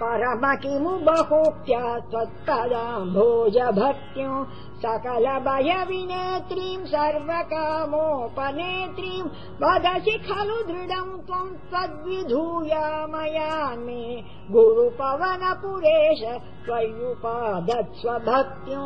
परम किमु बहुप्य त्वत्पदाम्भोजभक्त्यो भोज भक्त्यु विनेत्रीम् सर्वकामोपनेत्रीम् वदसि खलु दृढम् त्वम् त्वद्विधूयामयामि। गुरु गुरुपवनपुरेश त्वय्युपादत्स्वभक्त्यो